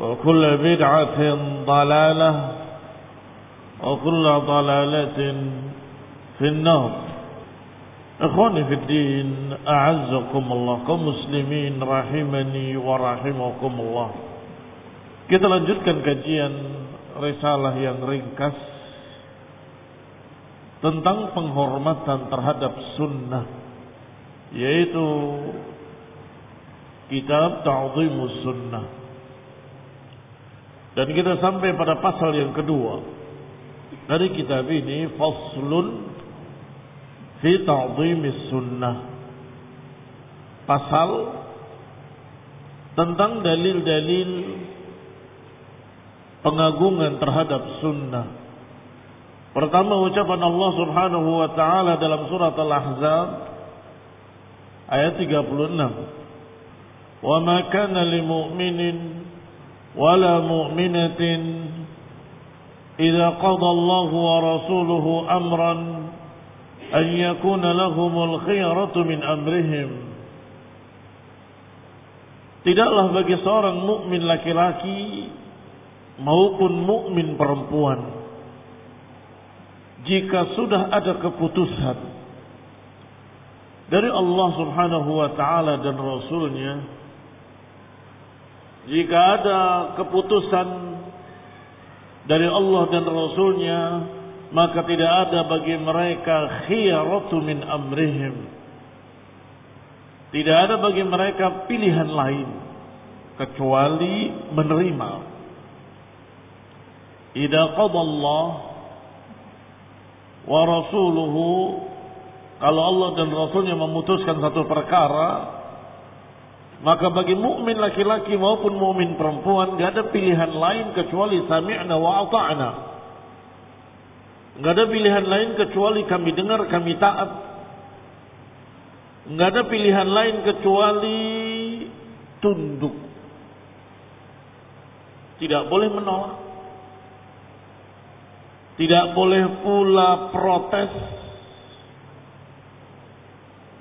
وكل بدعة ضلالة وكل ضلالة في النار إخواني في الدين أعزكم الله كمسلمين رحمني ورحمكم الله Kita lanjutkan kajian risalah yang ringkas tentang penghormatan terhadap sunnah yaitu kitab Ta'zimus Sunnah. Dan kita sampai pada pasal yang kedua dari kitab ini faslun fi ta'zimis sunnah. Pasal tentang dalil-dalil pengagungan terhadap sunnah. Pertama ucapan Allah Subhanahu wa taala dalam surat Al-Ahzab ayat 36. Wa ma kana lil mu'minin mu'minatin idza qada Allah wa rasuluhu amran an yakuna lahumul khiyaratu min amrihim. Tidaklah bagi seorang mukmin laki-laki maupun mukmin perempuan jika sudah ada keputusan dari Allah Subhanahu wa taala dan rasulnya jika ada keputusan dari Allah dan rasulnya maka tidak ada bagi mereka khiyaratu min amrihim. Tidak ada bagi mereka pilihan lain kecuali menerima. Idza qada Allah wa rasuluhu kalau Allah dan Rasulnya memutuskan satu perkara Maka bagi mukmin laki-laki maupun mukmin perempuan gak ada pilihan lain kecuali sami'na wa ata'na. Gak ada pilihan lain kecuali kami dengar, kami taat. Gak ada pilihan lain kecuali tunduk. Tidak boleh menolak. Tidak boleh pula protes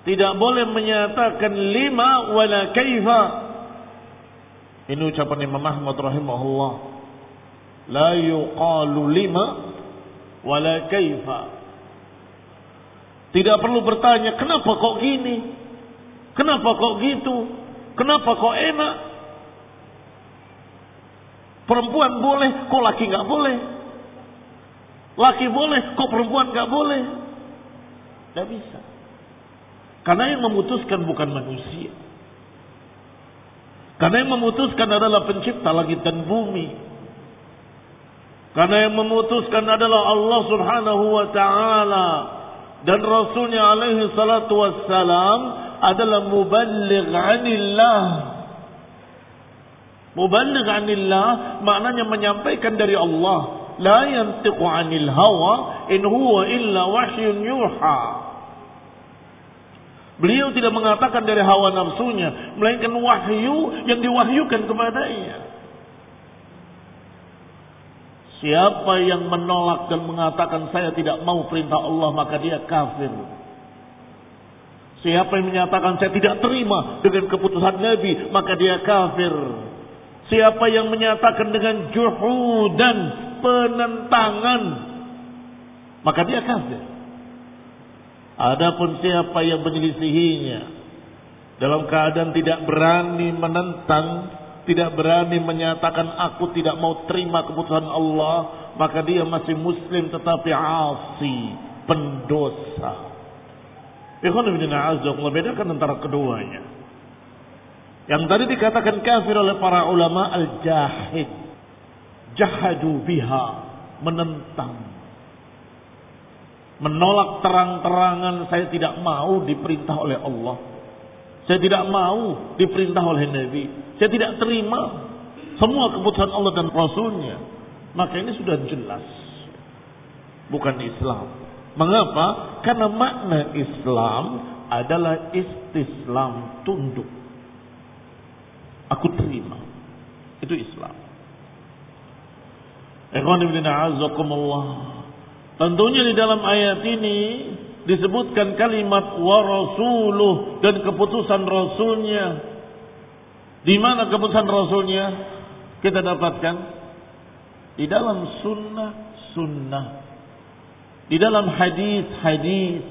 tidak boleh menyatakan lima wala kaifa. Ini ucapan Imam Ahmad rahimahullah. La yuqalu lima wala kaifa. Tidak perlu bertanya, kenapa kok gini? Kenapa kok gitu? Kenapa kok enak? Perempuan boleh, kok laki nggak boleh? Laki boleh, kok perempuan nggak boleh? Tidak bisa. Karena yang memutuskan bukan manusia. Karena yang memutuskan adalah pencipta langit dan bumi. Karena yang memutuskan adalah Allah subhanahu wa ta'ala. Dan Rasulnya alaihi salatu wassalam adalah muballigh anillah. Muballigh anillah maknanya menyampaikan dari Allah. La yantiqu anil hawa in huwa illa wahyun yuha. Beliau tidak mengatakan dari hawa nafsunya, melainkan wahyu yang diwahyukan kepadanya. Siapa yang menolak dan mengatakan saya tidak mau perintah Allah maka dia kafir. Siapa yang menyatakan saya tidak terima dengan keputusan Nabi maka dia kafir. Siapa yang menyatakan dengan juhudan penentangan maka dia kafir. Adapun siapa yang menyelisihinya dalam keadaan tidak berani menentang, tidak berani menyatakan aku tidak mau terima keputusan Allah, maka dia masih muslim tetapi asi, pendosa. Ikhwan bedakan antara keduanya. Yang tadi dikatakan kafir oleh para ulama al-jahid. Jahadu biha, menentang menolak terang-terangan saya tidak mau diperintah oleh Allah. Saya tidak mau diperintah oleh Nabi. Saya tidak terima semua keputusan Allah dan Rasulnya. Maka ini sudah jelas. Bukan Islam. Mengapa? Karena makna Islam adalah istislam tunduk. Aku terima. Itu Islam. Ikhwan ibn a'azakumullah. Tentunya di dalam ayat ini disebutkan kalimat wa dan keputusan rasulnya. Di mana keputusan rasulnya kita dapatkan? Di dalam sunnah sunnah. Di dalam hadis hadis.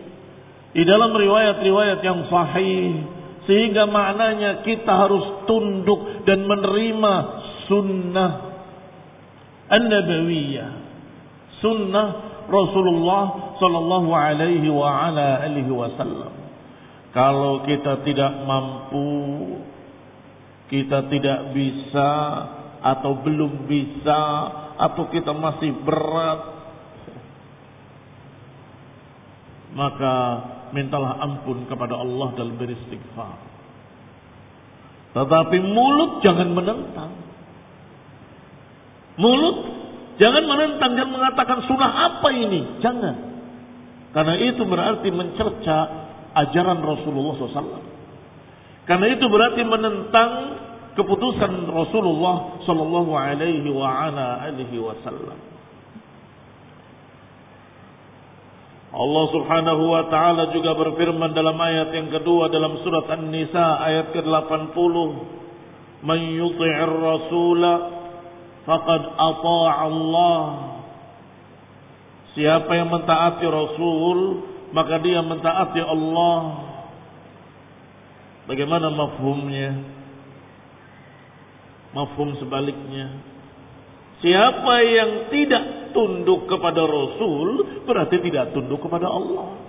Di dalam riwayat-riwayat yang sahih. Sehingga maknanya kita harus tunduk dan menerima sunnah an-nabawiyah. Sunnah Rasulullah Sallallahu Alaihi wa ala alihi Wasallam. Kalau kita tidak mampu, kita tidak bisa atau belum bisa atau kita masih berat, maka mintalah ampun kepada Allah dalam beristighfar. Tetapi mulut jangan menentang. Mulut Jangan menentang dan mengatakan sunnah apa ini. Jangan. Karena itu berarti mencerca ajaran Rasulullah SAW. Karena itu berarti menentang keputusan Rasulullah Sallallahu Alaihi Wasallam. Allah Subhanahu wa taala juga berfirman dalam ayat yang kedua dalam surat An-Nisa ayat ke-80, "Man yuti'ir rasula faqad ata'a Allah. Siapa yang mentaati Rasul, maka dia mentaati Allah. Bagaimana mafhumnya? Mafhum sebaliknya. Siapa yang tidak tunduk kepada Rasul, berarti tidak tunduk kepada Allah.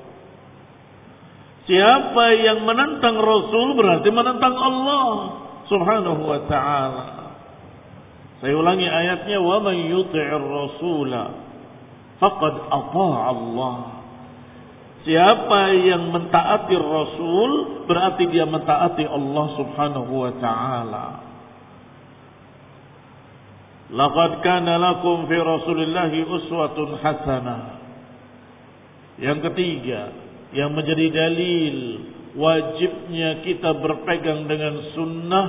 Siapa yang menentang Rasul, berarti menentang Allah subhanahu wa ta'ala. Saya ulangi ayatnya wa man yuti'ir rasula faqad ata'a Allah. Siapa yang mentaati Rasul berarti dia mentaati Allah Subhanahu wa taala. Laqad kana lakum fi Rasulillah uswatun hasanah. Yang ketiga, yang menjadi dalil wajibnya kita berpegang dengan sunnah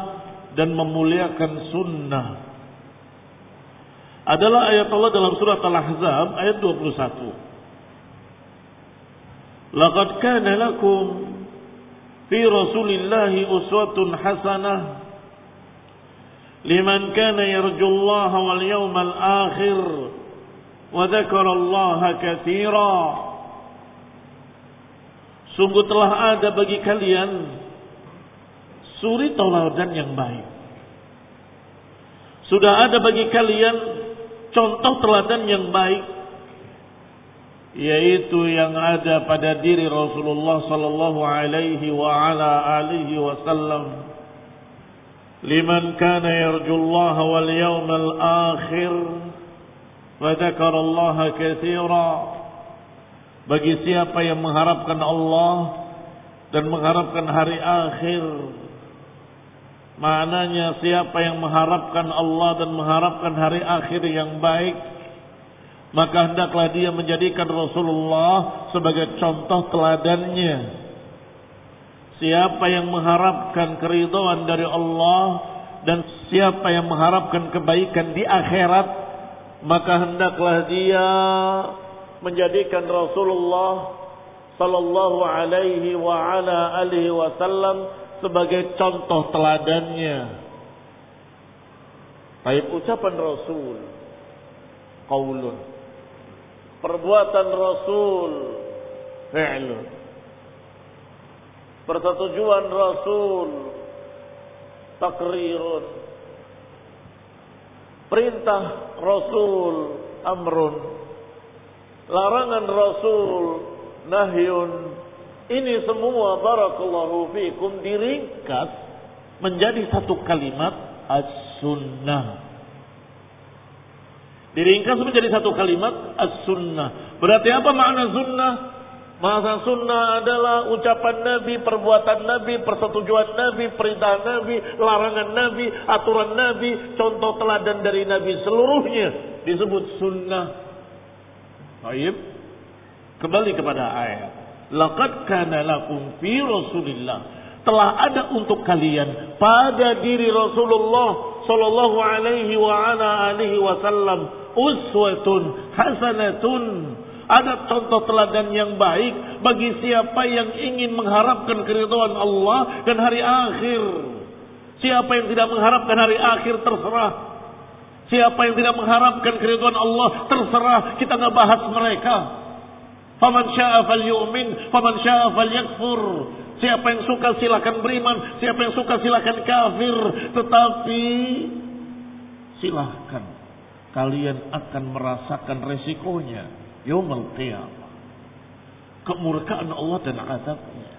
dan memuliakan sunnah adalah ayat Allah dalam surat Al-Ahzab ayat 21. Laqad kana lakum fi Rasulillahi uswatun hasanah liman kana yarjullaha wal yawmal akhir wa dzakara Allah katsira Sungguh telah ada bagi kalian suri tauladan yang baik. Sudah ada bagi kalian contoh teladan yang baik yaitu yang ada pada diri Rasulullah sallallahu alaihi wa ala alihi wasallam. Liman kana yarjullaha wal yawmal akhir wa dzakara Allah katsira. Bagi siapa yang mengharapkan Allah dan mengharapkan hari akhir maknanya siapa yang mengharapkan Allah dan mengharapkan hari akhir yang baik maka hendaklah dia menjadikan Rasulullah sebagai contoh teladannya. Siapa yang mengharapkan keridhaan dari Allah dan siapa yang mengharapkan kebaikan di akhirat, maka hendaklah dia menjadikan Rasulullah sallallahu alaihi wa ala alihi wasallam sebagai contoh teladannya. Baik ucapan Rasul, qaulun. Perbuatan Rasul fi'lu persetujuan Rasul takrirun. Perintah Rasul amrun. Larangan Rasul nahyun ini semua barakallahu fikum diringkas menjadi satu kalimat as-sunnah Diringkas menjadi satu kalimat as-sunnah. Berarti apa makna sunnah? Masa sunnah adalah ucapan Nabi, perbuatan Nabi, persetujuan Nabi, perintah Nabi, larangan Nabi, aturan Nabi, contoh teladan dari Nabi seluruhnya disebut sunnah. Baik. Kembali kepada ayat. Laqad kana lakum fi Rasulillah telah ada untuk kalian pada diri Rasulullah sallallahu alaihi wa ala alihi wasallam uswatun hasanatun. Ada contoh teladan yang baik bagi siapa yang ingin mengharapkan keridhaan Allah dan hari akhir. Siapa yang tidak mengharapkan hari akhir terserah. Siapa yang tidak mengharapkan keridhaan Allah terserah. Kita nggak bahas mereka. Faman syaa falyu'min, faman syaa falyakfur. Siapa yang suka silakan beriman, siapa yang suka silakan kafir, tetapi silahkan kalian akan merasakan resikonya yaumul qiyamah. Kemurkaan Allah dan azabnya.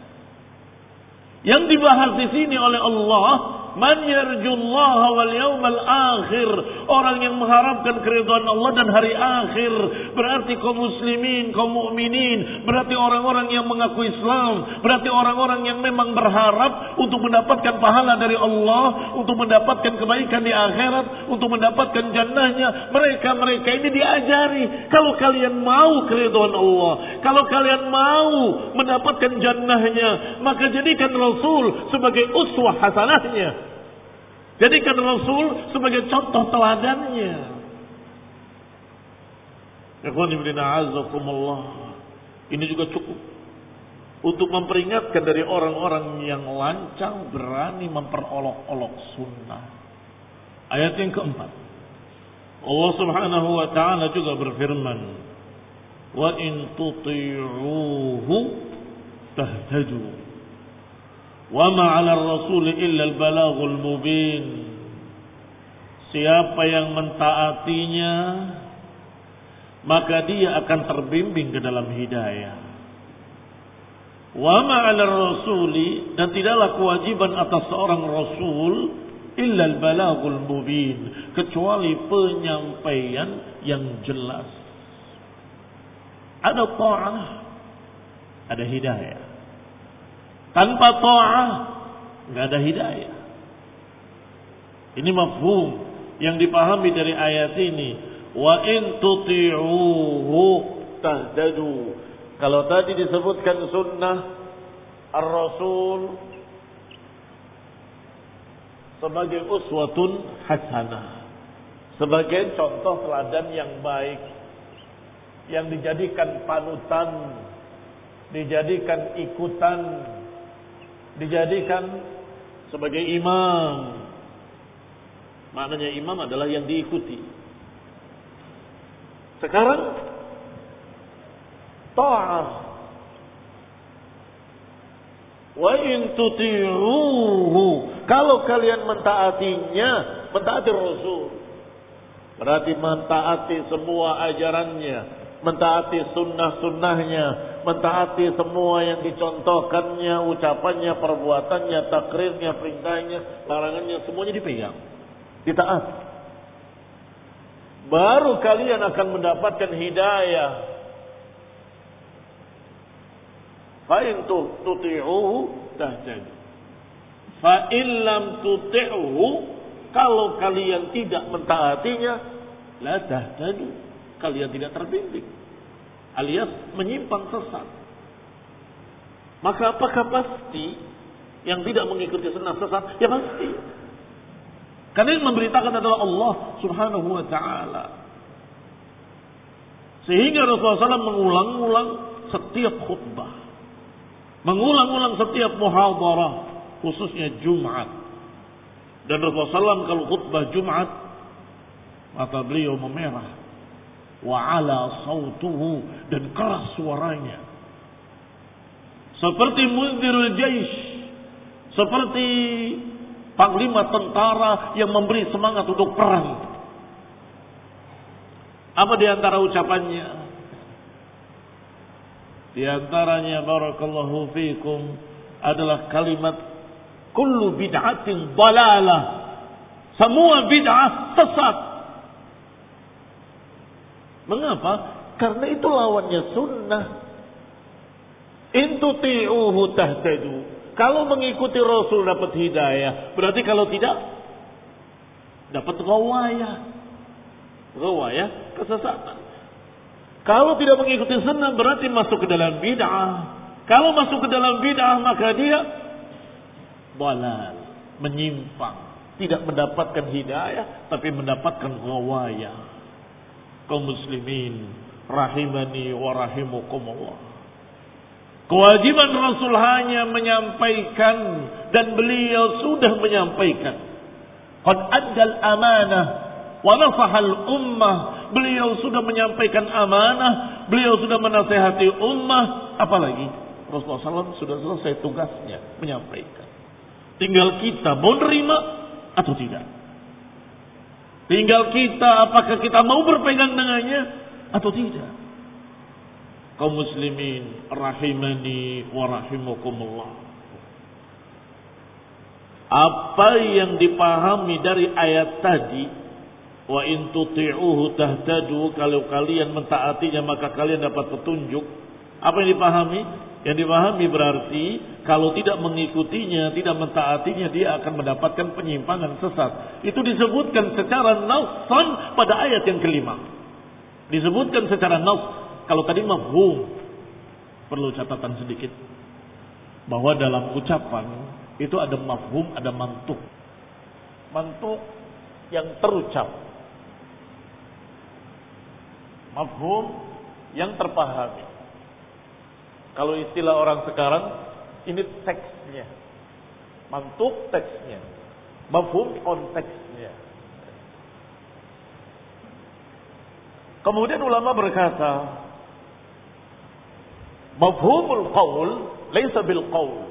Yang dibahas di sini oleh Allah Man yarjullaha wal yawmal akhir. Orang yang mengharapkan keridhaan Allah dan hari akhir. Berarti kaum muslimin, kaum mukminin. Berarti orang-orang yang mengaku Islam. Berarti orang-orang yang memang berharap untuk mendapatkan pahala dari Allah. Untuk mendapatkan kebaikan di akhirat. Untuk mendapatkan jannahnya. Mereka-mereka ini diajari. Kalau kalian mau keridhaan Allah. Kalau kalian mau mendapatkan jannahnya. Maka jadikan Rasul sebagai uswah hasanahnya. Jadikan Rasul sebagai contoh teladannya. Ini juga cukup untuk memperingatkan dari orang-orang yang lancang berani memperolok-olok sunnah. Ayat yang keempat. Allah Subhanahu wa taala juga berfirman, "Wa in tuti'uhu tahtaju." Wa ma'ala rasul illa al-balaghul mubin. Siapa yang mentaatinya maka dia akan terbimbing ke dalam hidayah. Wa ma'ala rasuli dan tidaklah kewajiban atas seorang rasul illa al-balaghul mubin kecuali penyampaian yang jelas. Ada ta'ah ada hidayah. Tanpa ta'ah nggak ada hidayah. Ini mafhum yang dipahami dari ayat ini. Wa in tuti'uhu tahdadu. Kalau tadi disebutkan sunnah Ar-Rasul sebagai uswatun hasanah. Sebagai contoh teladan yang baik. Yang dijadikan panutan. Dijadikan ikutan. Dijadikan sebagai imam. Maknanya imam adalah yang diikuti. Sekarang ta'ah wa in tuti'uhu kalau kalian mentaatinya mentaati Rasul Berarti mentaati semua ajarannya, mentaati sunnah-sunnahnya, mentaati semua yang dicontohkannya, ucapannya, perbuatannya, takrirnya, perintahnya, larangannya, semuanya dipegang. Ditaat. Baru kalian akan mendapatkan hidayah. Fa'in tuti'uhu tahjadi. Fa'in lam tuti'uhu kalau kalian tidak mentaatinya, la tahtadu. Kalian tidak terbimbing. Alias menyimpang sesat. Maka apakah pasti yang tidak mengikuti sunnah sesat? Ya pasti. Karena yang memberitakan adalah Allah subhanahu wa ta'ala. Sehingga Rasulullah SAW mengulang-ulang setiap khutbah. Mengulang-ulang setiap muhadarah. Khususnya Jumat. Dan Rasulullah SAW kalau khutbah Jumat, mata beliau memerah. Wa ala sautuhu dan keras suaranya. Seperti mundirul jaish. Seperti panglima tentara yang memberi semangat untuk perang. Apa di antara ucapannya? Di antaranya barakallahu fikum adalah kalimat kullu bid'atin dalalah. Semua bid'ah sesat. Mengapa? Karena itu lawannya sunnah. Intuti'uhu tahtadu. Kalau mengikuti Rasul dapat hidayah. Berarti kalau tidak, dapat gawaya. Gawaya, kesesatan. Kalau tidak mengikuti sunnah berarti masuk ke dalam bid'ah. Kalau masuk ke dalam bid'ah maka dia balal, menyimpang, tidak mendapatkan hidayah tapi mendapatkan ghawaya. Kaum muslimin rahimani wa rahimukumullah. Kewajiban Rasul hanya menyampaikan dan beliau sudah menyampaikan. Qad addal amanah wa nasahal ummah. Beliau sudah menyampaikan amanah, beliau sudah menasehati ummah, apalagi Rasulullah SAW sudah selesai tugasnya menyampaikan. Tinggal kita mau nerima atau tidak. Tinggal kita apakah kita mau berpegang dengannya atau tidak. Kaum muslimin rahimani wa rahimakumullah. Apa yang dipahami dari ayat tadi wa in tuti'uhu tahtadu kalau kalian mentaatinya maka kalian dapat petunjuk. Apa yang dipahami? Yang dipahami berarti kalau tidak mengikutinya, tidak mentaatinya, dia akan mendapatkan penyimpangan sesat. Itu disebutkan secara nasan pada ayat yang kelima. Disebutkan secara nas. Kalau tadi mafhum, perlu catatan sedikit. Bahwa dalam ucapan itu ada mafhum, ada mantuk. Mantuk yang terucap. Mafhum yang terpahami. Kalau istilah orang sekarang, ini teksnya. Mantuk teksnya. Mafhum konteksnya. Kemudian ulama berkata, mafhumul qaul laisa bil qaul.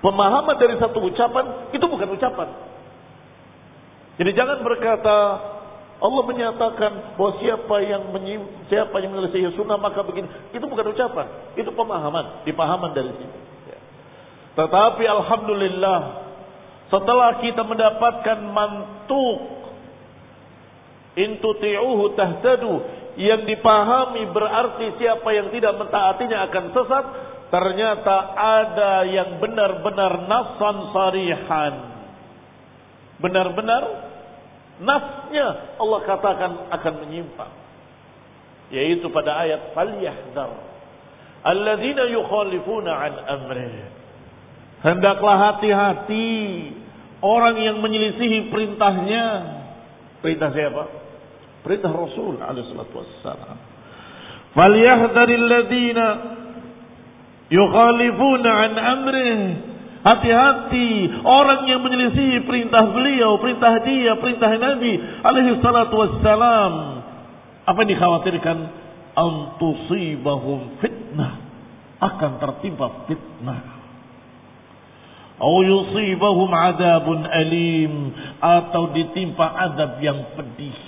Pemahaman dari satu ucapan itu bukan ucapan. Jadi jangan berkata Allah menyatakan bahwa siapa yang menyim, siapa yang menyelesaikan sunnah maka begini. Itu bukan ucapan, itu pemahaman, dipahaman dari sini. Ya. Tetapi alhamdulillah setelah kita mendapatkan mantuk intuti'uhu tahtadu yang dipahami berarti siapa yang tidak mentaatinya akan sesat, ternyata ada yang benar-benar nasan sarihan. Benar-benar nasnya Allah katakan akan menyimpang. Yaitu pada ayat falyahdar alladzina yukhalifuna an amrih. Hendaklah hati-hati orang yang menyelisihi perintahnya. Perintah siapa? Perintah Rasul alaihi salatu wassalam. Falyahdharil ladzina yukhalifuna an amrih. Hati-hati orang yang menyelisihi perintah beliau, perintah dia, perintah Nabi alaihi salatu wassalam. Apa yang dikhawatirkan? Antusibahum fitnah. Akan tertimpa fitnah. Au yusibahum adabun alim. Atau ditimpa adab yang pedih.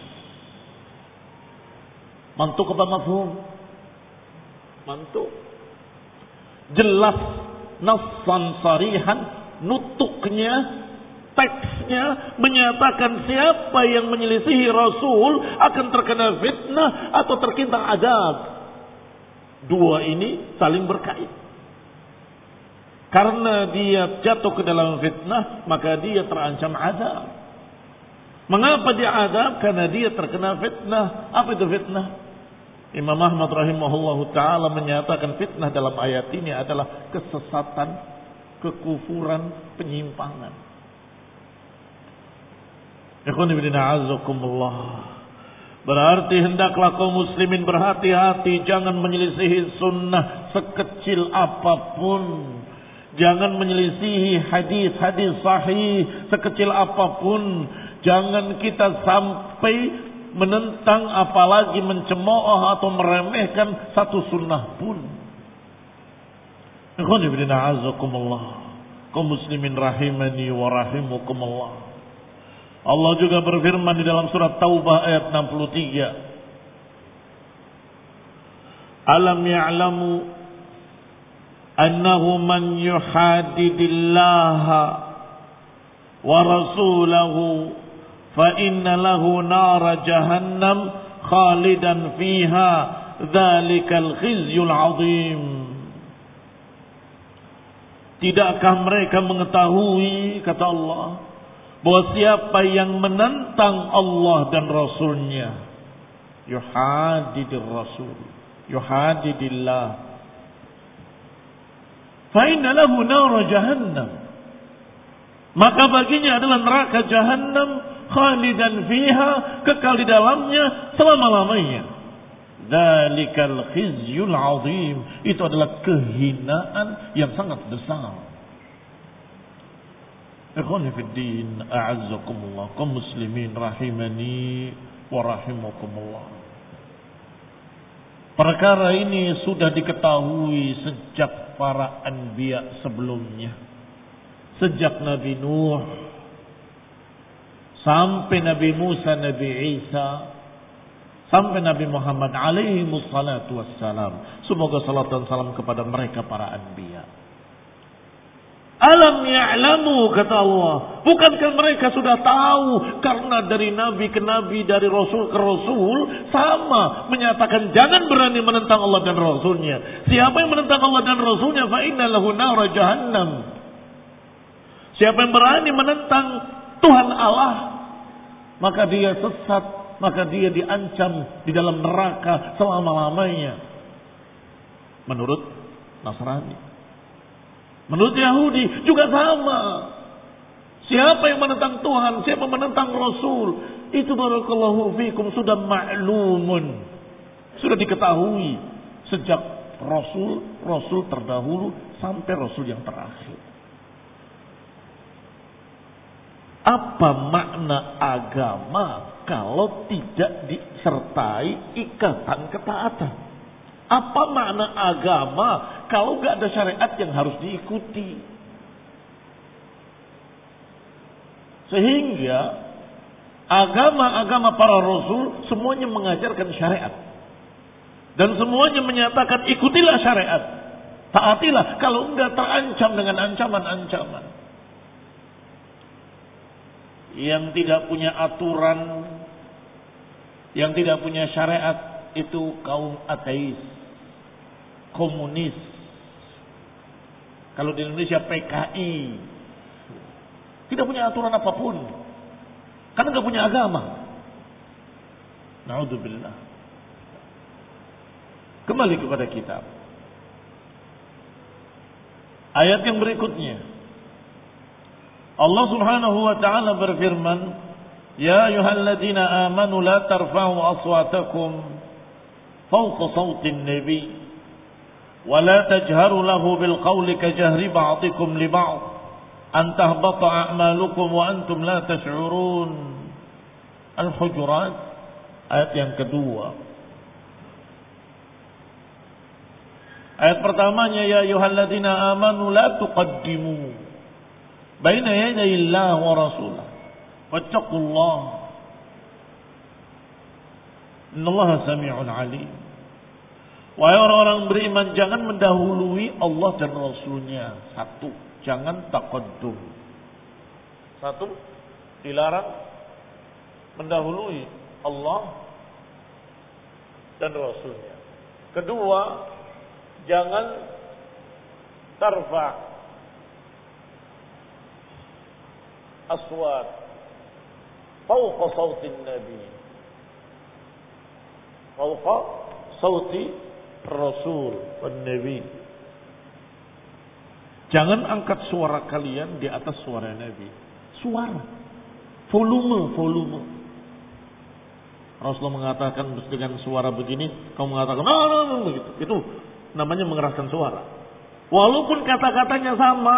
Mantuk apa mafhum? Mantuk. Jelas nassan sarihan nutuknya teksnya menyatakan siapa yang menyelisihi Rasul akan terkena fitnah atau terkintang adab. Dua ini saling berkait. Karena dia jatuh ke dalam fitnah, maka dia terancam adab. Mengapa dia adab? Karena dia terkena fitnah. Apa itu fitnah? Imam Ahmad rahimahullahu taala menyatakan fitnah dalam ayat ini adalah kesesatan, kekufuran, penyimpangan. Ikhwan Berarti hendaklah kaum muslimin berhati-hati jangan menyelisihi sunnah sekecil apa pun. Jangan menyelisihi hadis-hadis sahih sekecil apa pun. Jangan kita sampai menentang apalagi mencemooh atau meremehkan satu sunnah pun. Kau muslimin rahimani wa rahimukumullah. Allah juga berfirman di dalam surat Taubah ayat 63. Alam ya'lamu annahu man yuhadidillaha wa rasulahu fa inna lahu nara jahannam khalidan fiha. Dzalikal khizyul azim. Tidakkah mereka mengetahui kata Allah bahwa siapa yang menentang Allah dan Rasulnya? Yuhadidir rasul. Yuhadidillah. Fa inna lahu nara jahannam. Maka baginya adalah neraka jahannam khalidan fiha kekal di dalamnya selama-lamanya. Dalikal khizyul azim. Itu adalah kehinaan yang sangat besar. Ikhwani fi din, a'azzakumullah, kaum muslimin rahimani wa rahimakumullah. Perkara ini sudah diketahui sejak para anbiya sebelumnya. Sejak Nabi Nuh sampai Nabi Musa, Nabi Isa, sampai Nabi Muhammad alaihi wassalatu wassalam. Semoga salat dan salam kepada mereka para anbiya. Alam ya'lamu kata Allah. Bukankah mereka sudah tahu karena dari nabi ke nabi, dari rasul ke rasul sama menyatakan jangan berani menentang Allah dan rasulnya. Siapa yang menentang Allah dan rasulnya fa inna lahu nara jahannam. Siapa yang berani menentang Tuhan Allah maka dia sesat, maka dia diancam di dalam neraka selama-lamanya. Menurut Nasrani. Menurut Yahudi juga sama. Siapa yang menentang Tuhan, siapa menentang Rasul, itu barakallahu fikum sudah maklumun. Sudah diketahui sejak Rasul, Rasul terdahulu sampai Rasul yang terakhir. Apa makna agama kalau tidak disertai ikatan ketaatan? Apa makna agama kalau nggak ada syariat yang harus diikuti? Sehingga agama-agama para rasul semuanya mengajarkan syariat. Dan semuanya menyatakan ikutilah syariat. Taatilah kalau enggak terancam dengan ancaman-ancaman. Yang tidak punya aturan, yang tidak punya syariat, itu kaum ateis, komunis. Kalau di Indonesia PKI. Tidak punya aturan apa pun. Karena nggak punya agama. Naudzubillah. Kembali kepada kitab. Ayat yang berikutnya. Allah Subhanahu wa taala berfirman, "Ya ayyuhalladzina amanu la tarfa'u aswatakum fawqa sawtin nabi wa la tajharu lahu bil qawli ka jahri ba'dikum li ba'd an tahbata a'malukum wa antum la tash'urun." Al-Hujurat ayat yang kedua. Ayat pertamanya ya ayyuhalladzina amanu la tuqaddimu baina yaday Allah wa rasulah. Wattaqullah. Innallaha sami'un alim. Wahai orang-orang beriman, jangan mendahului Allah dan Rasulnya. Satu, jangan taqaddum. Satu, dilarang mendahului Allah dan Rasulnya. Kedua, jangan tarfa aswat sautin nabi fawqa sauti rasul dan nabi jangan angkat suara kalian di atas suara nabi. Suara. Volume volume. Rasulullah mengatakan dengan suara begini, kamu mengatakan, no, no, no, begitu. Itu namanya mengeraskan suara. Walaupun kata-katanya sama,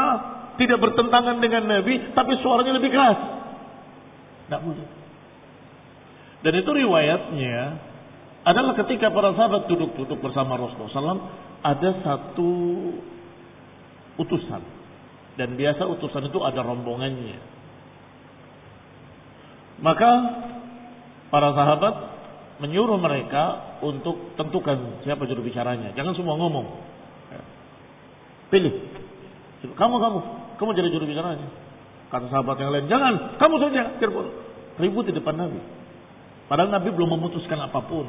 tidak bertentangan dengan Nabi, tapi suaranya lebih keras. Tidak boleh. Dan itu riwayatnya adalah ketika para sahabat duduk-duduk bersama Rasulullah SAW, ada satu utusan. Dan biasa utusan itu ada rombongannya. Maka para sahabat menyuruh mereka untuk tentukan siapa juru bicaranya. Jangan semua ngomong. Pilih. Kamu, kamu. Kamu jadi juru bicaranya. Kata sahabat yang lain, jangan, kamu saja. Ribut di depan Nabi. Padahal Nabi belum memutuskan apa pun.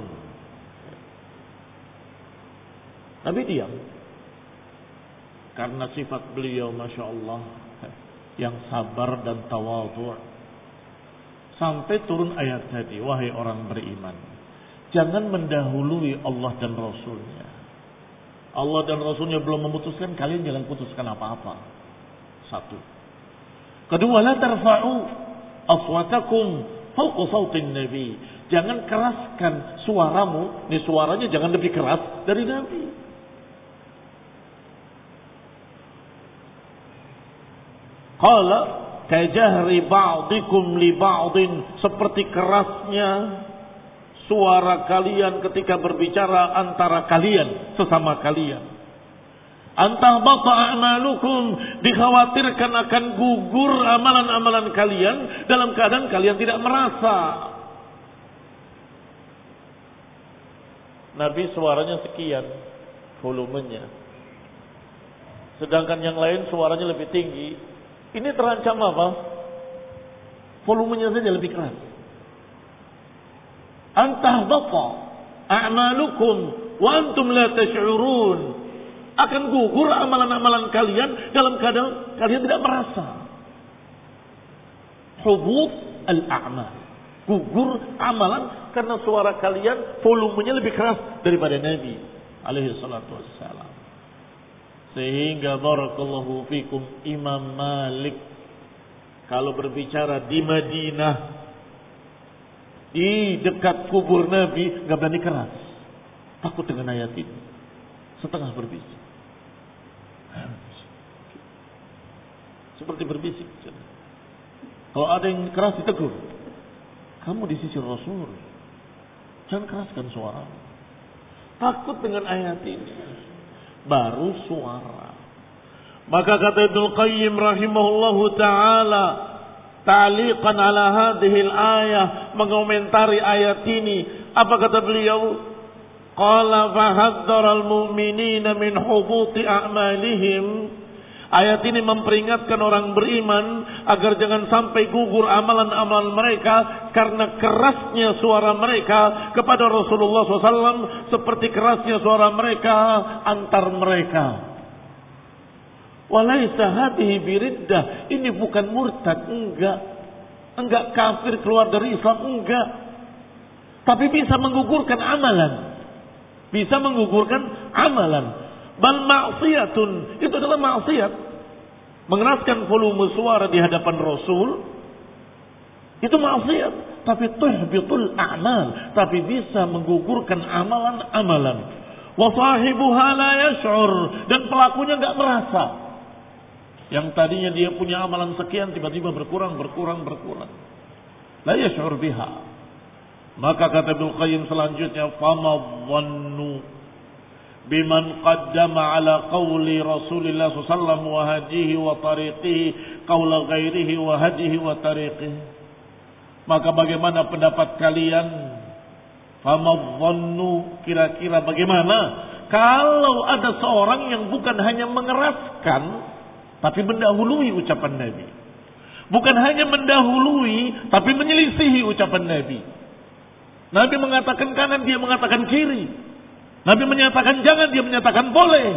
Nabi diam. Karena sifat beliau, Masya Allah, yang sabar dan tawadu. Sampai turun ayat tadi, wahai orang beriman. Jangan mendahului Allah dan Rasulnya. Allah dan Rasulnya belum memutuskan, kalian jangan putuskan apa-apa. Satu. Kedua, la tarfa'u aswatakum fauqa sautin Nabi. Jangan keraskan suaramu, ini suaranya jangan lebih keras dari Nabi. Qala kajahri ba'dikum li ba'din seperti kerasnya suara kalian ketika berbicara antara kalian sesama kalian. Antah bata a'malukum dikhawatirkan akan gugur amalan-amalan kalian dalam keadaan kalian tidak merasa. Nabi suaranya sekian volumenya. Sedangkan yang lain suaranya lebih tinggi. Ini terancam apa? Volumenya saja lebih keras. Antah bata a'malukum wa antum la tash'urun akan gugur amalan-amalan kalian dalam keadaan kalian tidak merasa. Hubub al-a'mal. Gugur amalan karena suara kalian volumenya lebih keras daripada Nabi alaihi salatu wassalam. Sehingga barakallahu fikum Imam Malik kalau berbicara di Madinah di dekat kubur Nabi nggak berani keras. Takut dengan ayat ini. Setengah berbisik. Seperti berbisik. Kalau ada yang keras ditegur. Kamu di sisi Rasul. Jangan keraskan suara. Takut dengan ayat ini. Baru suara. Maka kata Ibnu Qayyim rahimahullahu taala ta'liqan ala hadhihi ayah mengomentari ayat ini apa kata beliau Qala fahadzara al-mu'minina min hubuti a'malihim. Ayat ini memperingatkan orang beriman agar jangan sampai gugur amalan-amalan mereka karena kerasnya suara mereka kepada Rasulullah SAW seperti kerasnya suara mereka antar mereka. Walaysa hadhihi biriddah. Ini bukan murtad, enggak. Enggak kafir keluar dari Islam, enggak. Tapi bisa menggugurkan amalan. Bisa menggugurkan amalan. Bal maksiatun. Itu adalah maksiat. Mengeraskan volume suara di hadapan Rasul. Itu maksiat. Tapi tuhbitul a'mal. Tapi bisa menggugurkan amalan-amalan. Wa sahibuha la yash'ur. Dan pelakunya nggak merasa. Yang tadinya dia punya amalan sekian tiba-tiba berkurang, berkurang, berkurang. La yash'ur biha. Maka kata Ibnu Qayyim selanjutnya, "Fama dhannu biman qaddama ala qawli Rasulillah sallallahu wa hadihi wa tariqihi qawla ghairihi wa hadihi wa tariqihi. Maka bagaimana pendapat kalian? Famadhannu kira-kira bagaimana? Kalau ada seorang yang bukan hanya mengeraskan tapi mendahului ucapan Nabi. Bukan hanya mendahului tapi menyelisihi ucapan Nabi Nabi mengatakan kanan dia mengatakan kiri Nabi menyatakan jangan, dia menyatakan boleh.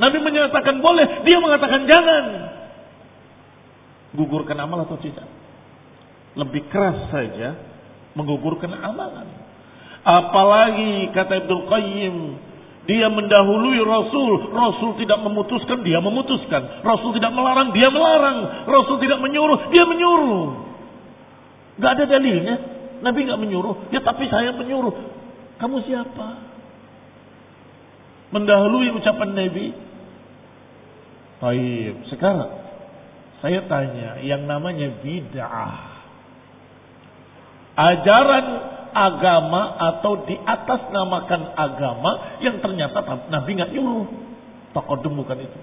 Nabi menyatakan boleh, dia mengatakan jangan. Gugurkan amal atau tidak? Lebih keras saja menggugurkan amalan. Apalagi kata Ibnu Qayyim, dia mendahului Rasul. Rasul tidak memutuskan, dia memutuskan. Rasul tidak melarang, dia melarang. Rasul tidak menyuruh, dia menyuruh. Gak ada dalilnya. Nabi gak menyuruh. Ya tapi saya menyuruh. Kamu siapa? mendahului ucapan Nabi. Baik, sekarang saya tanya yang namanya bid'ah. Ajaran agama atau di atas namakan agama yang ternyata Nabi nggak nyuruh. Takodum bukan itu.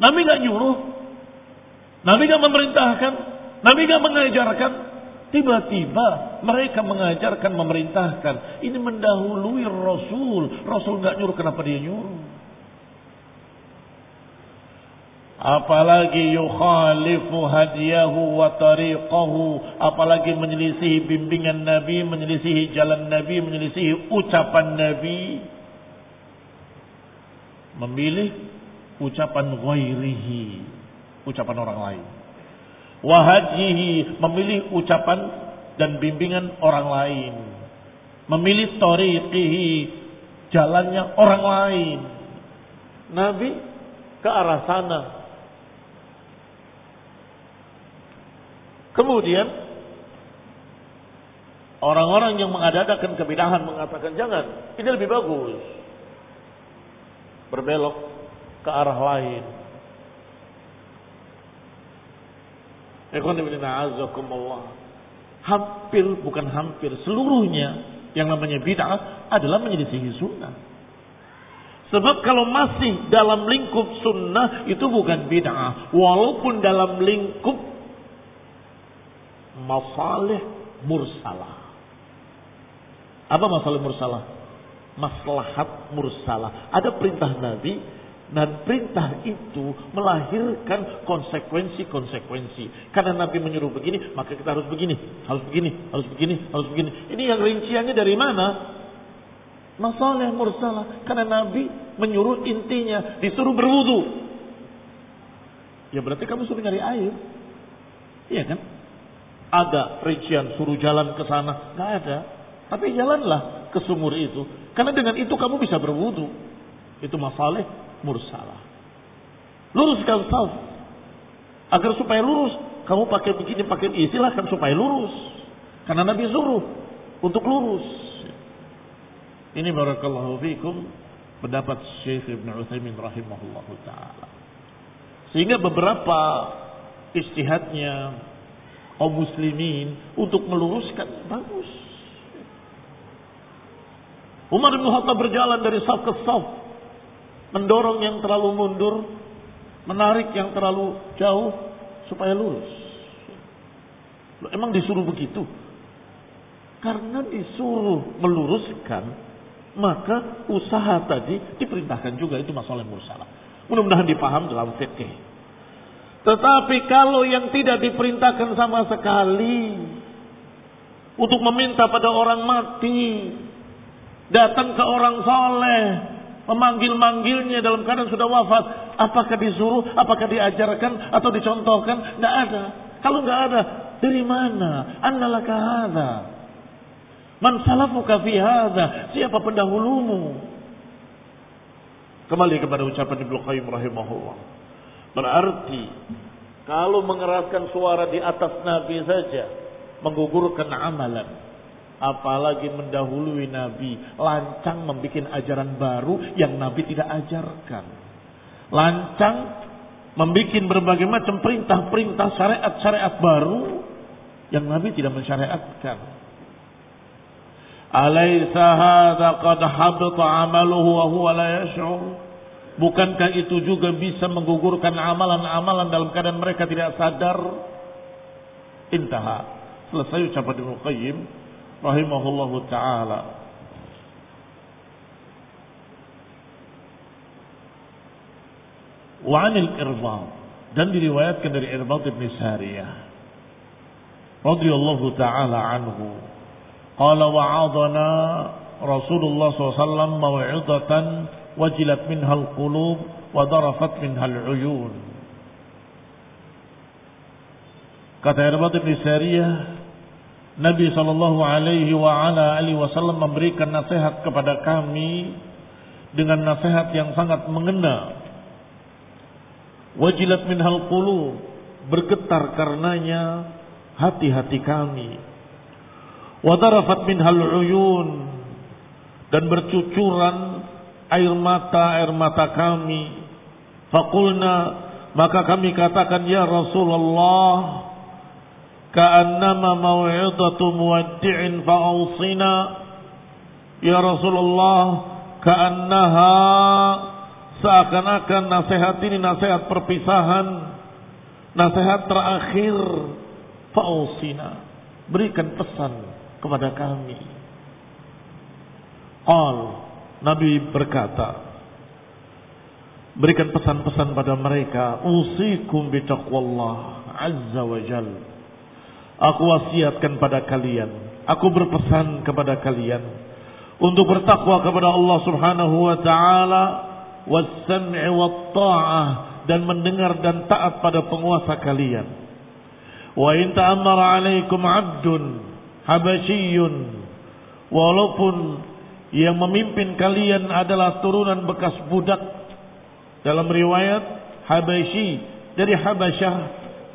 Nabi nggak nyuruh. Nabi nggak memerintahkan. Nabi nggak mengajarkan. Tiba-tiba mereka mengajarkan, memerintahkan. Ini mendahului Rasul. Rasul nggak nyuruh, kenapa dia nyuruh? Apalagi yukhalifu hadiyahu wa tariqahu. Apalagi menyelisihi bimbingan Nabi, menyelisihi jalan Nabi, menyelisihi ucapan Nabi. Memilih ucapan ghairihi. Ucapan orang lain wahajihi memilih ucapan dan bimbingan orang lain. Memilih tariqihi jalannya orang lain. Nabi ke arah sana. Kemudian orang-orang yang mengadakan kebidahan mengatakan jangan ini lebih bagus. Berbelok ke arah lain Hampir bukan hampir seluruhnya yang namanya bid'ah adalah menyelisihi sunnah. Sebab kalau masih dalam lingkup sunnah itu bukan bid'ah. Walaupun dalam lingkup masalih mursalah. Apa masalah mursalah? Maslahat mursalah. Ada perintah Nabi dan perintah itu melahirkan konsekuensi-konsekuensi. Karena Nabi menyuruh begini, maka kita harus begini, harus begini, harus begini, harus begini. Ini yang rinciannya dari mana? Masalah yang mursalah. Karena Nabi menyuruh intinya, disuruh berwudu. Ya berarti kamu suruh nyari air. Iya kan? Ada rincian suruh jalan ke sana. Gak ada. Tapi jalanlah ke sumur itu. Karena dengan itu kamu bisa berwudu. Itu masalah mursalah. Luruskan saf. Agar supaya lurus, kamu pakai begini, pakai ini, silahkan supaya lurus. Karena Nabi suruh untuk lurus. Ini barakallahu fikum pendapat Syekh Ibn Utsaimin rahimahullah taala. Sehingga beberapa istihadnya kaum muslimin untuk meluruskan bagus. Umar bin Khattab berjalan dari saf ke saf mendorong yang terlalu mundur, menarik yang terlalu jauh supaya lurus. Loh, emang disuruh begitu? Karena disuruh meluruskan, maka usaha tadi diperintahkan juga itu masalah mursalah. Mudah-mudahan dipaham dalam fikih. Tetapi kalau yang tidak diperintahkan sama sekali untuk meminta pada orang mati, datang ke orang soleh, memanggil-manggilnya dalam keadaan sudah wafat, apakah disuruh, apakah diajarkan atau dicontohkan? Tidak ada. Kalau nggak ada, dari mana? Annalaka hadha. Man salafuka fi hadha. Siapa pendahulumu? Kembali kepada ucapan Ibnu Qayyim rahimahullah. Berarti kalau mengeraskan suara di atas Nabi saja menggugurkan amalan. Apalagi mendahului Nabi. Lancang membuat ajaran baru yang Nabi tidak ajarkan. Lancang membuat berbagai macam perintah-perintah syariat-syariat baru yang Nabi tidak mensyariatkan. Alaysa hadha qad habita amaluhu wa? Bukankah itu juga bisa menggugurkan amalan-amalan dalam keadaan mereka tidak sadar? Intaha. Selesai ucapan Ibnu Qayyim rahimahullahu taala. 'anil irbad dan diriwayatkan dari Irbad bin Sariyah radhiyallahu taala anhu qala wa'adana Rasulullah SAW maw'idatan wajilat minhal qulub wa darafat minhal uyun. Kata Irbad bin Sariyah, Nabi sallallahu alaihi wa ala alihi wasallam memberikan nasihat kepada kami dengan nasihat yang sangat mengena. Wajilat minhal qulub, bergetar karenanya hati-hati kami. Wadarafat minhal uyun dan bercucuran air mata air mata kami. Fakulna maka kami katakan ya Rasulullah ka'annama mau'idatu muwaddi'in fa'awsina ya Rasulullah ka'annaha seakan-akan nasihat ini nasihat perpisahan. Nasihat terakhir fa'awsina berikan pesan kepada kami. Qal Nabi berkata, berikan pesan-pesan pada mereka, usikum bitaqwallah azza wa jal. Aku wasiatkan pada kalian, aku berpesan kepada kalian untuk bertakwa kepada Allah Subhanahu wa taala was-sam'i wat-tha'ah dan mendengar dan taat pada penguasa kalian. Wa in ta'ammara 'alaikum 'abdun habasyiyun walaupun yang memimpin kalian adalah turunan bekas budak. Dalam riwayat Habasyi dari Habasyah.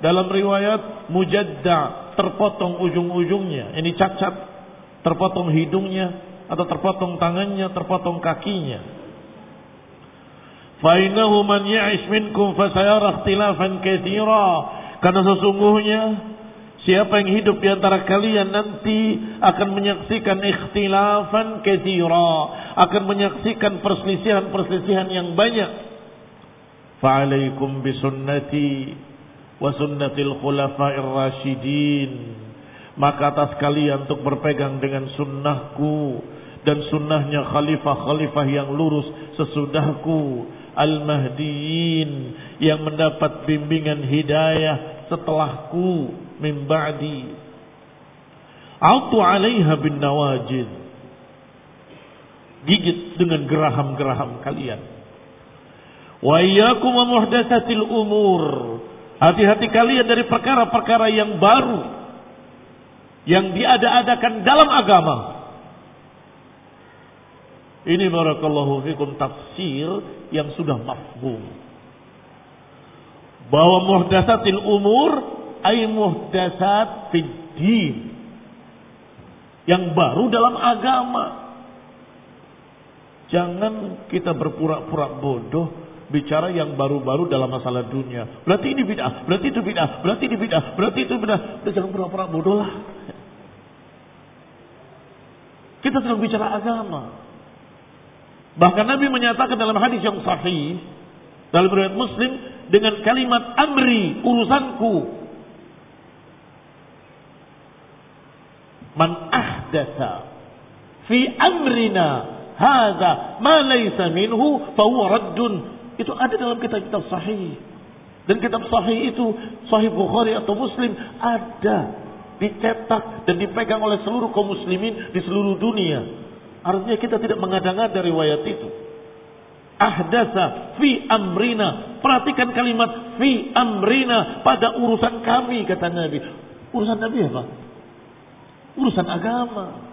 Dalam riwayat Mujadda terpotong ujung-ujungnya. Ini cacat terpotong hidungnya atau terpotong tangannya terpotong kakinya. Fainahu man ya'ish minkum fasayara ikhtilafan katsira. Karena sesungguhnya Siapa yang hidup di antara kalian nanti akan menyaksikan ikhtilafan katsira, akan menyaksikan perselisihan-perselisihan yang banyak. Fa'alaikum bisunnati wa sunnatil khulafa'ir rasyidin. Maka atas kalian untuk berpegang dengan sunnahku dan sunnahnya khalifah-khalifah yang lurus sesudahku al-mahdiyin yang mendapat bimbingan hidayah setelahku min ba'di. A'tu 'alaiha bin nawajid. Gigit dengan geraham-geraham kalian. Wa iyyakum umur hati-hati kalian dari perkara-perkara yang baru yang diada-adakan dalam agama ini barakallahu fikum tafsir yang sudah mafhum bahwa muhdatsatil umur ay muhdasat fid din. Yang baru dalam agama. Jangan kita berpura-pura bodoh bicara yang baru-baru dalam masalah dunia. Berarti ini bid'ah, berarti itu bid'ah, berarti ini bid'ah, berarti itu bid'ah. Kita jangan pura-pura bodoh lah. Kita sedang bicara agama. Bahkan Nabi menyatakan dalam hadis yang sahih dalam riwayat Muslim dengan kalimat amri urusanku man ahdatha fi amrina hadha ma laysa minhu huwa raddun Itu ada dalam kitab-kitab sahih. Dan kitab sahih itu, sahih Bukhari atau Muslim, ada. Dicetak dan dipegang oleh seluruh kaum muslimin di seluruh dunia. Artinya kita tidak mengada-ngada riwayat itu. Ahdasa fi amrina. Perhatikan kalimat fi amrina pada urusan kami kata Nabi. Urusan Nabi apa? Urusan agama.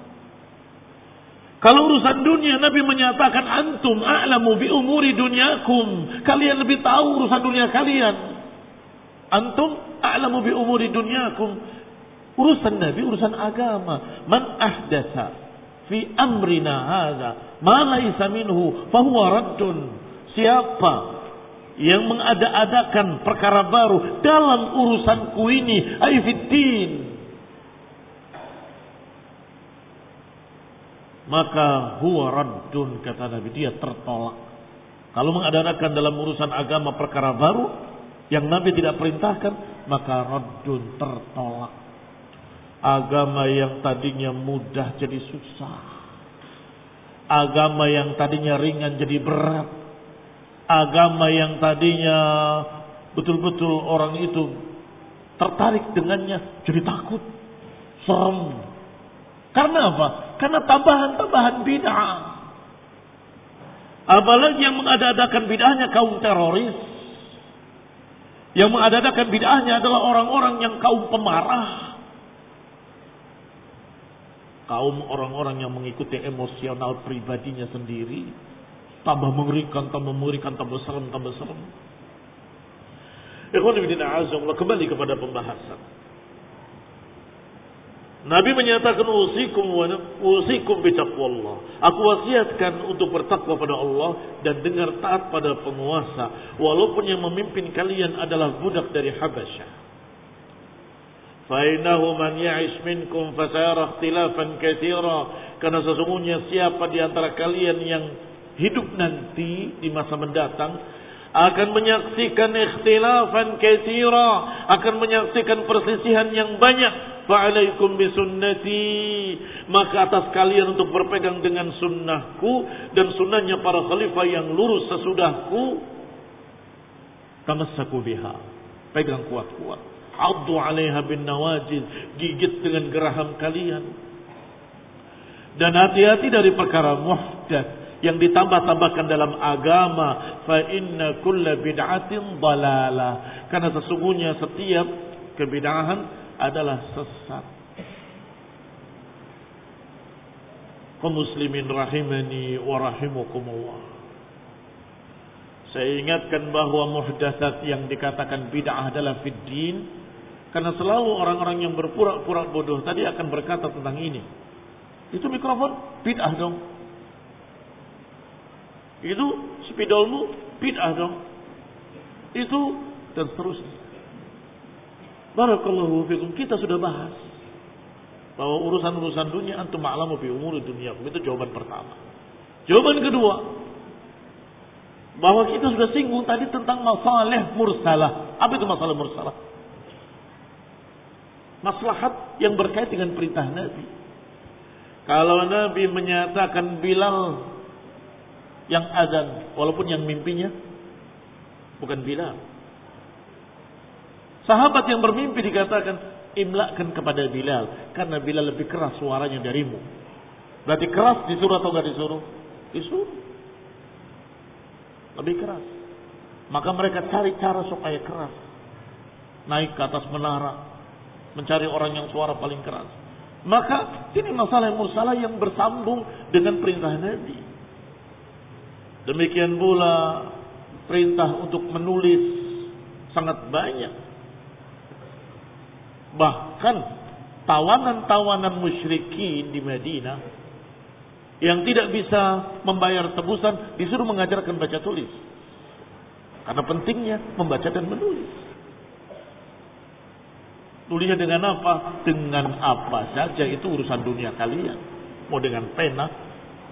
Kalau urusan dunia Nabi menyatakan antum a'lamu bi umuri dunyakum. Kalian lebih tahu urusan dunia kalian. Antum a'lamu bi umuri dunyakum. Urusan Nabi urusan agama. Man ahdasa fi amrina hadza ma laisa minhu fahuwa raddun. Siapa yang mengada-adakan perkara baru dalam urusanku ini, ay maka huwa raddun kata Nabi dia tertolak. Kalau mengadakan dalam urusan agama perkara baru yang Nabi tidak perintahkan, maka raddun tertolak. Agama yang tadinya mudah jadi susah. Agama yang tadinya ringan jadi berat. Agama yang tadinya betul-betul orang itu tertarik dengannya jadi takut, serem. Karena apa? Karena tambahan-tambahan bid'ah. Apalagi yang mengadakan bid'ahnya kaum teroris. Yang mengadakan bid'ahnya adalah orang-orang yang kaum pemarah. Kaum orang-orang yang mengikuti emosional pribadinya sendiri. Tambah mengerikan, tambah mengerikan, tambah serem, tambah serem. Ikhwan kembali kepada pembahasan. Nabi menyatakan usikum wa usikum bitaqwallah. Aku wasiatkan untuk bertakwa pada Allah dan dengar taat pada penguasa walaupun yang memimpin kalian adalah budak dari Habasyah. Fainahu man ya'ish minkum ikhtilafan katsira karena sesungguhnya siapa di antara kalian yang hidup nanti di masa mendatang akan menyaksikan ikhtilafan katsira akan menyaksikan perselisihan yang banyak Fa'alaikum bisunnati. Maka atas kalian untuk berpegang dengan sunnahku. Dan sunnahnya para khalifah yang lurus sesudahku. Tamassaku biha. Pegang kuat-kuat. Addu alaiha bin nawajid. Gigit dengan geraham kalian. Dan hati-hati dari perkara muhdath yang ditambah-tambahkan dalam agama fa inna kulla bid'atin dalalah karena sesungguhnya setiap kebidahan adalah sesat. Kaum muslimin rahimani wa rahimakumullah. Saya ingatkan bahwa muhdatsat yang dikatakan bid'ah adalah fid din karena selalu orang-orang yang berpura-pura bodoh tadi akan berkata tentang ini. Itu mikrofon bid'ah dong. Itu spidolmu bid'ah dong. Itu dan seterusnya. Barakallahu fikum. Kita sudah bahas bahwa urusan-urusan dunia antum ma'lamu fi umuri dunia. Itu jawaban pertama. Jawaban kedua, bahwa kita sudah singgung tadi tentang masalah mursalah. Apa itu masalah mursalah? Maslahat yang berkait dengan perintah Nabi. Kalau Nabi menyatakan Bilal yang azan, walaupun yang mimpinya bukan Bilal, Sahabat yang bermimpi dikatakan, imlakkan kepada Bilal. Karena Bilal lebih keras suaranya darimu. Berarti keras disuruh atau gak disuruh? Disuruh. Lebih keras. Maka mereka cari cara supaya keras. Naik ke atas menara. Mencari orang yang suara paling keras. Maka ini masalah yang mursalah yang bersambung dengan perintah Nabi. Demikian pula perintah untuk menulis sangat banyak Bahkan tawanan-tawanan musyrikin di Madinah yang tidak bisa membayar tebusan disuruh mengajarkan baca tulis. Karena pentingnya membaca dan menulis. Tulisnya dengan apa? Dengan apa saja itu urusan dunia kalian. Mau dengan pena,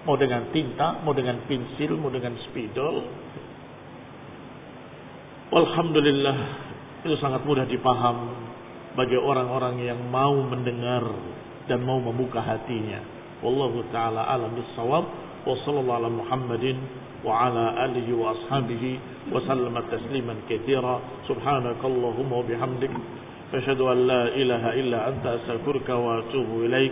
Mau dengan tinta, mau dengan pensil, mau dengan spidol. Alhamdulillah itu sangat mudah dipaham bagi orang-orang yang mau mendengar dan mau membuka hatinya. Wallahu taala alam bisawab wa sallallahu ala Muhammadin wa ala alihi wa ashabihi wa sallama tasliman katsira subhanakallahumma wa bihamdik ashhadu an la ilaha illa anta astaghfiruka wa atubu ilaik